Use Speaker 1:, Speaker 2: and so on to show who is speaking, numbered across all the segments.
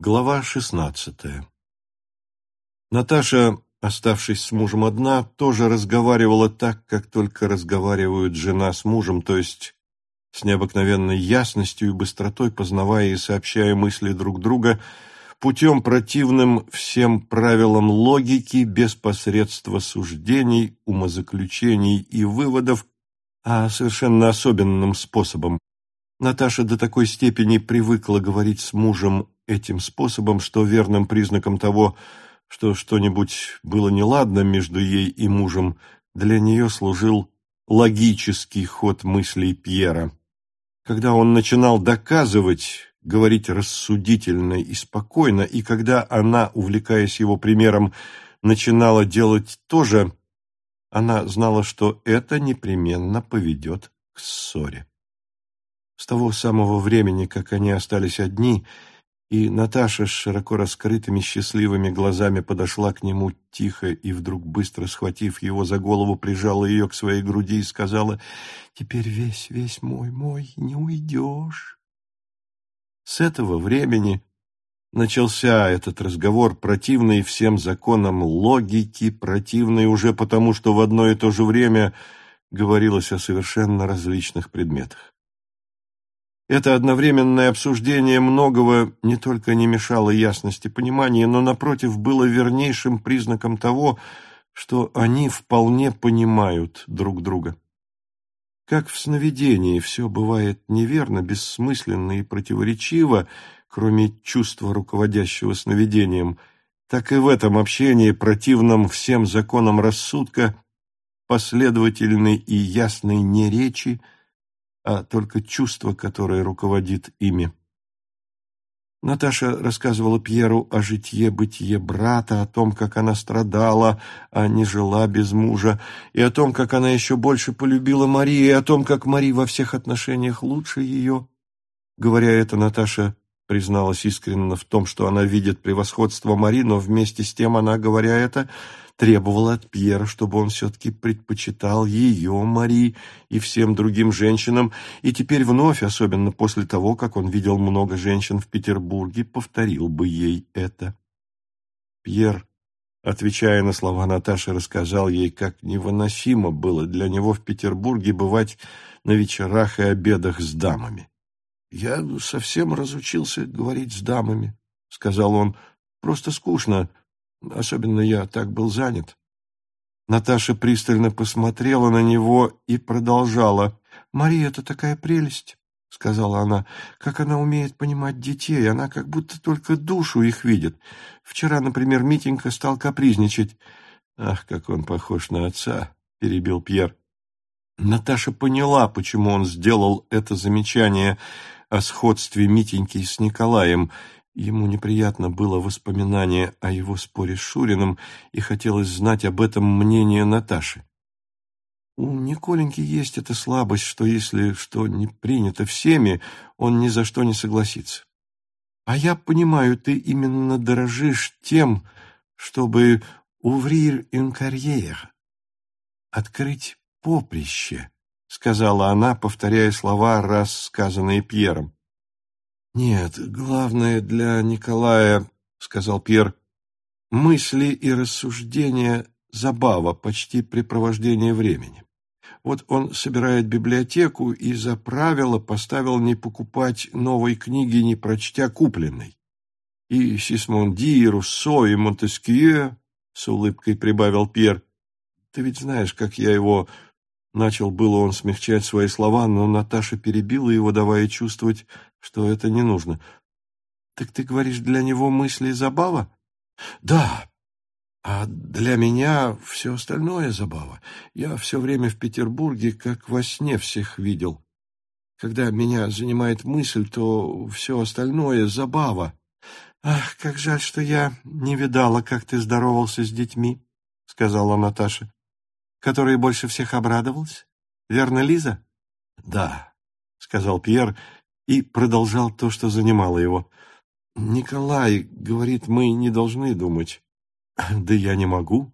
Speaker 1: Глава шестнадцатая Наташа, оставшись с мужем одна, тоже разговаривала так, как только разговаривают жена с мужем, то есть с необыкновенной ясностью и быстротой, познавая и сообщая мысли друг друга, путем противным всем правилам логики, без посредства суждений, умозаключений и выводов, а совершенно особенным способом. Наташа до такой степени привыкла говорить с мужем этим способом, что верным признаком того, что что-нибудь было неладно между ей и мужем, для нее служил логический ход мыслей Пьера. Когда он начинал доказывать, говорить рассудительно и спокойно, и когда она, увлекаясь его примером, начинала делать то же, она знала, что это непременно поведет к ссоре. С того самого времени, как они остались одни, и Наташа с широко раскрытыми счастливыми глазами подошла к нему тихо и вдруг, быстро схватив его за голову, прижала ее к своей груди и сказала «Теперь весь, весь мой, мой, не уйдешь». С этого времени начался этот разговор, противный всем законам логики, противный уже потому, что в одно и то же время говорилось о совершенно различных предметах. Это одновременное обсуждение многого не только не мешало ясности понимания, но, напротив, было вернейшим признаком того, что они вполне понимают друг друга. Как в сновидении все бывает неверно, бессмысленно и противоречиво, кроме чувства руководящего сновидением, так и в этом общении, противном всем законам рассудка, последовательной и ясной неречи, а только чувство, которое руководит ими. Наташа рассказывала Пьеру о житье-бытие брата, о том, как она страдала, а не жила без мужа, и о том, как она еще больше полюбила Марию, и о том, как Мария во всех отношениях лучше ее. Говоря это, Наташа призналась искренне в том, что она видит превосходство Мари, но вместе с тем она, говоря это, требовала от Пьера, чтобы он все-таки предпочитал ее, Мари, и всем другим женщинам, и теперь вновь, особенно после того, как он видел много женщин в Петербурге, повторил бы ей это. Пьер, отвечая на слова Наташи, рассказал ей, как невыносимо было для него в Петербурге бывать на вечерах и обедах с дамами. «Я совсем разучился говорить с дамами», — сказал он. «Просто скучно. Особенно я так был занят. Наташа пристально посмотрела на него и продолжала. «Мария — это такая прелесть», — сказала она. «Как она умеет понимать детей, она как будто только душу их видит. Вчера, например, Митенька стал капризничать». «Ах, как он похож на отца», — перебил Пьер. Наташа поняла, почему он сделал это замечание о сходстве Митеньки с Николаем, Ему неприятно было воспоминание о его споре с Шуриным, и хотелось знать об этом мнение Наташи. У Николеньки есть эта слабость, что если что не принято всеми, он ни за что не согласится. А я понимаю, ты именно дорожишь тем, чтобы «уврир carrière» — открыть поприще, — сказала она, повторяя слова, раз сказанные Пьером. «Нет, главное для Николая, — сказал Пьер, — мысли и рассуждения — забава, почти препровождение времени. Вот он собирает библиотеку и за правило поставил не покупать новой книги, не прочтя купленной. И Сисмонди, и Руссо, и Монтескье, — с улыбкой прибавил Пьер. Ты ведь знаешь, как я его Начал было он смягчать свои слова, но Наташа перебила его, давая чувствовать, что это не нужно. «Так ты говоришь, для него мысли забава?» «Да, а для меня все остальное забава. Я все время в Петербурге, как во сне всех видел. Когда меня занимает мысль, то все остальное забава. Ах, как жаль, что я не видала, как ты здоровался с детьми», — сказала Наташа который больше всех обрадовался? Верно, Лиза? Да, сказал Пьер и продолжал то, что занимало его. Николай говорит, мы не должны думать. Да я не могу.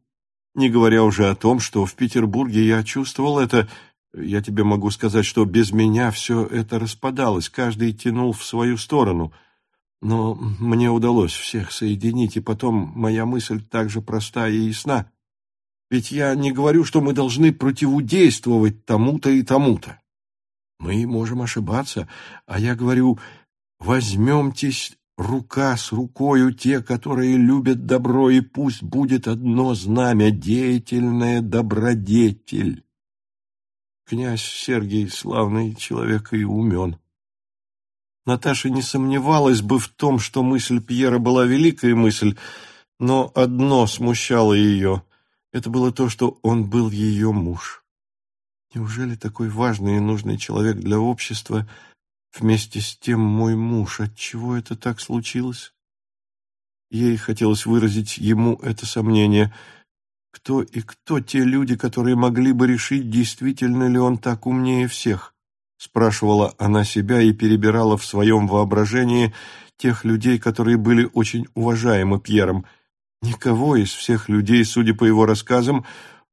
Speaker 1: Не говоря уже о том, что в Петербурге я чувствовал это, я тебе могу сказать, что без меня все это распадалось, каждый тянул в свою сторону. Но мне удалось всех соединить, и потом моя мысль так же проста и ясна. Ведь я не говорю, что мы должны противодействовать тому-то и тому-то. Мы можем ошибаться, а я говорю, возьмемтесь рука с рукою те, которые любят добро, и пусть будет одно знамя — деятельная добродетель. Князь Сергий славный человек и умен. Наташа не сомневалась бы в том, что мысль Пьера была великая мысль, но одно смущало ее — это было то, что он был ее муж. Неужели такой важный и нужный человек для общества вместе с тем мой муж? Отчего это так случилось? Ей хотелось выразить ему это сомнение. Кто и кто те люди, которые могли бы решить, действительно ли он так умнее всех? Спрашивала она себя и перебирала в своем воображении тех людей, которые были очень уважаемы Пьером – Никого из всех людей, судя по его рассказам,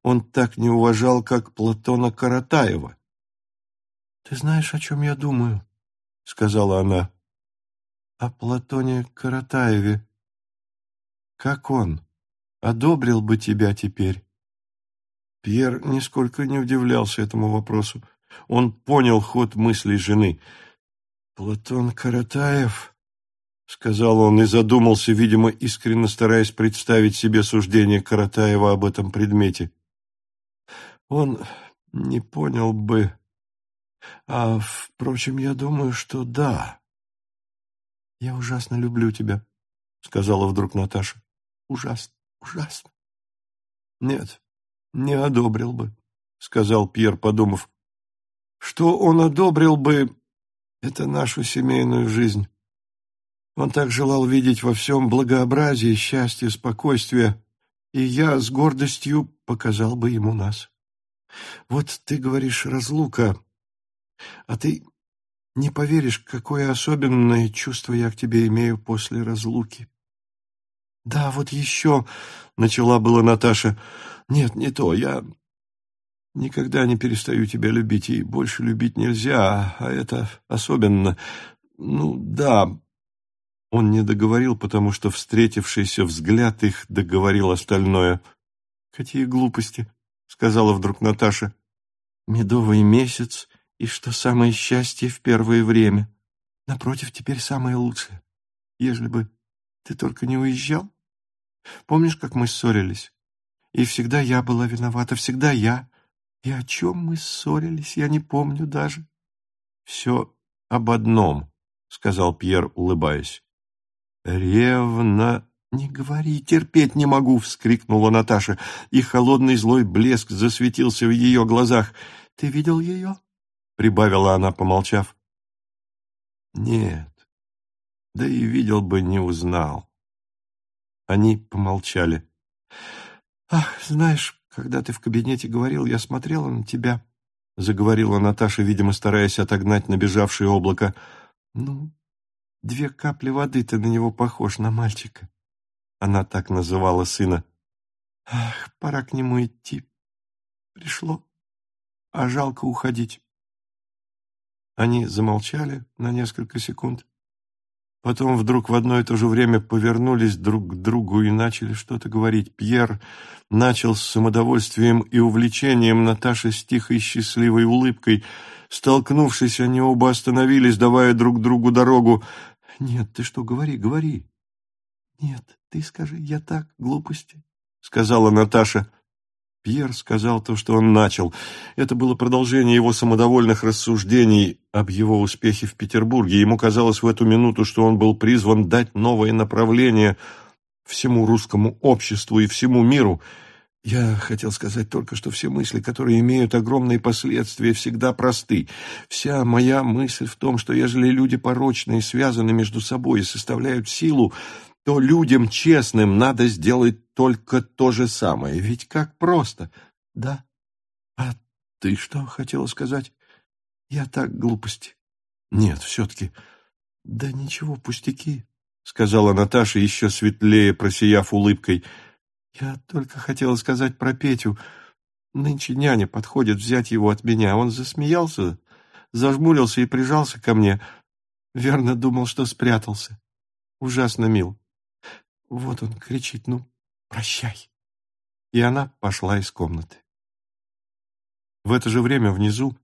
Speaker 1: он так не уважал, как Платона Каратаева. «Ты знаешь, о чем я думаю?» — сказала она. «О Платоне Каратаеве. Как он? Одобрил бы тебя теперь?» Пьер нисколько не удивлялся этому вопросу. Он понял ход мыслей жены. «Платон Каратаев...» — сказал он и задумался, видимо, искренне стараясь представить себе суждение Каратаева об этом предмете. Он не понял бы... А, впрочем, я думаю, что да. «Я ужасно люблю тебя», — сказала вдруг Наташа. «Ужасно, ужасно». «Нет, не одобрил бы», — сказал Пьер, подумав. «Что он одобрил бы, это нашу семейную жизнь». Он так желал видеть во всем благообразие, счастье, спокойствие, и я с гордостью показал бы ему нас. Вот ты говоришь «разлука», а ты не поверишь, какое особенное чувство я к тебе имею после разлуки. Да, вот еще, — начала была Наташа, — нет, не то, я никогда не перестаю тебя любить, и больше любить нельзя, а это особенно. Ну, да, он не договорил, потому что встретившийся взгляд их договорил остальное. «Какие глупости!» — сказала вдруг Наташа. «Медовый месяц, и что самое счастье в первое время. Напротив, теперь самое лучшее. Ежели бы ты только не уезжал. Помнишь, как мы ссорились? И всегда я была виновата, всегда я. И о чем мы ссорились, я не помню даже». «Все об одном», — сказал Пьер, улыбаясь. «Ревно...» «Не говори, терпеть не могу!» — вскрикнула Наташа, и холодный злой блеск засветился в ее глазах. «Ты видел ее?» — прибавила она, помолчав. «Нет, да и видел бы, не узнал». Они помолчали. «Ах, знаешь, когда ты в кабинете говорил, я смотрела на тебя», — заговорила Наташа, видимо, стараясь отогнать набежавшее облако. «Ну, Две капли воды, ты на него похож, на мальчика. Она так называла сына. Ах, пора к нему идти. Пришло, а жалко уходить. Они замолчали на несколько секунд. Потом вдруг в одно и то же время повернулись друг к другу и начали что-то говорить. Пьер начал с самодовольствием и увлечением, Наташа с тихой счастливой улыбкой. Столкнувшись, они оба остановились, давая друг другу дорогу. «Нет, ты что, говори, говори». «Нет, ты скажи, я так, глупости», — сказала Наташа. Пьер сказал то, что он начал. Это было продолжение его самодовольных рассуждений об его успехе в Петербурге. Ему казалось в эту минуту, что он был призван дать новое направление всему русскому обществу и всему миру — я хотел сказать только, что все мысли, которые имеют огромные последствия, всегда просты. Вся моя мысль в том, что ежели люди порочные связаны между собой и составляют силу, то людям честным надо сделать только то же самое. Ведь как просто. Да. А ты что хотела сказать? Я так глупости. Нет, все-таки. Да ничего, пустяки, — сказала Наташа, еще светлее, просияв улыбкой, — я только хотела сказать про Петю. Нынче няня подходит взять его от меня. Он засмеялся, зажмурился и прижался ко мне. Верно думал, что спрятался. ужасно мил. Вот он кричит, ну, прощай. И она пошла из комнаты. В это же время внизу,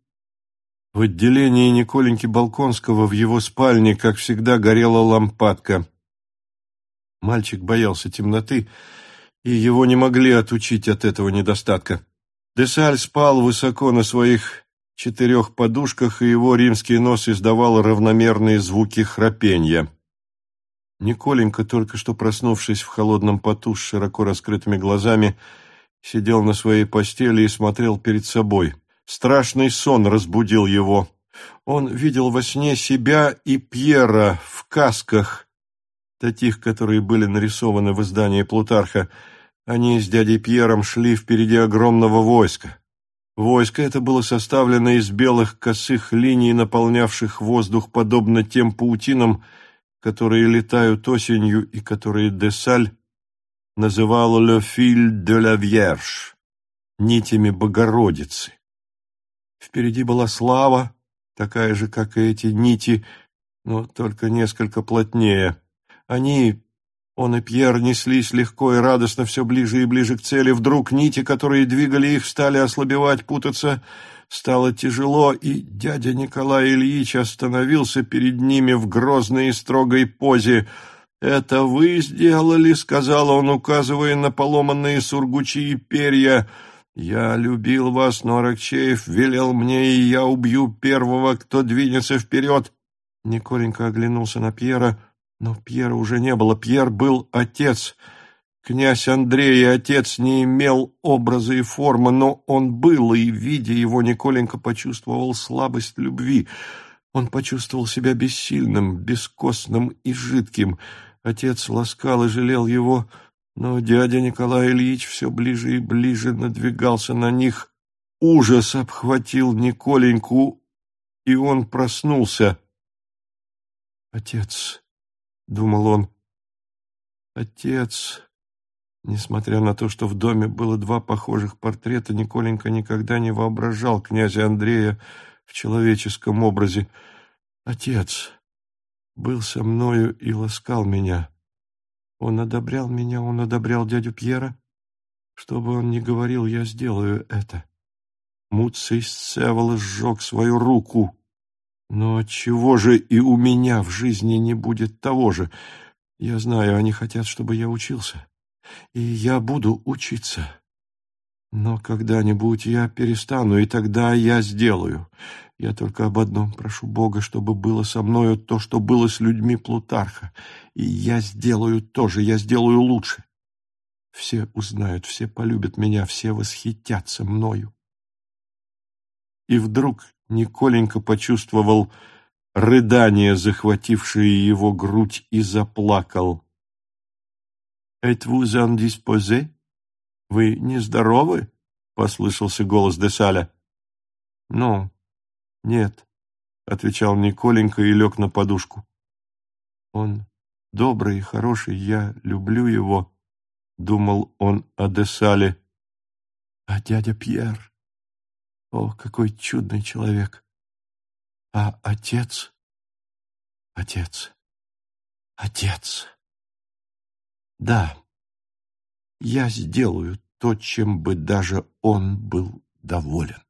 Speaker 1: в отделении Николеньки Балконского в его спальне, как всегда, горела лампадка. Мальчик боялся темноты, и его не могли отучить от этого недостатка. Десаль спал высоко на своих четырех подушках, и его римский нос издавал равномерные звуки храпенья. Николенька, только что проснувшись в холодном поту с широко раскрытыми глазами, сидел на своей постели и смотрел перед собой. Страшный сон разбудил его. Он видел во сне себя и Пьера в касках, таких, которые были нарисованы в издании Плутарха. Они с дядей Пьером шли впереди огромного войска. Войско это было составлено из белых косых линий, наполнявших воздух подобно тем паутинам, которые летают осенью и которые Десаль называл «le fil de la Vierge» — нитями Богородицы. Впереди была слава, такая же, как и эти нити, но только несколько плотнее. Они, он и Пьер, неслись легко и радостно все ближе и ближе к цели. Вдруг нити, которые двигали их, стали ослабевать, путаться — Стало тяжело, и дядя Николай Ильич остановился перед ними в грозной и строгой позе. «Это вы сделали», — сказал он, указывая на поломанные сургучи и перья. «Я любил вас, но Аракчеев велел мне, и я убью первого, кто двинется вперед». Николенька оглянулся на Пьера, но Пьера уже не было. Пьер был отец — Князь Андрей, отец, не имел образа и формы, но он был, и, видя его, Николенька почувствовал слабость любви. Он почувствовал себя бессильным, бескостным и жидким. Отец ласкал и жалел его, но дядя Николай Ильич все ближе и ближе надвигался на них. Ужас обхватил Николеньку, и он проснулся. «Отец», — думал он, — «отец». Несмотря на то, что в доме было два похожих портрета, Николенька никогда не воображал князя Андрея в человеческом образе. Отец был со мною и ласкал меня. Он одобрял меня, он одобрял дядю Пьера. Что бы он ни говорил, я сделаю это. Муций Сцевол сжег свою руку. Но чего же и у меня в жизни не будет того же? Я знаю, они хотят, чтобы я учился и я буду учиться. Но когда-нибудь я перестану, и тогда я сделаю. Я только об одном прошу Бога, чтобы было со мною то, что было с людьми Плутарха. И я сделаю тоже, я сделаю лучше. Все узнают, все полюбят меня, все восхитятся мною. И вдруг Николенька почувствовал рыдание, захватившее его грудь, и заплакал. «Êtes-vous indisposé? Вы нездоровы?» — послышался голос Десаля. «Ну, нет», — отвечал Николенька и лег на подушку. «Он добрый и хороший, я люблю его», — думал он о Десале. «А дядя Пьер? О, какой чудный человек! А отец? Отец! Отец!» Да, я сделаю то, чем бы даже он был доволен.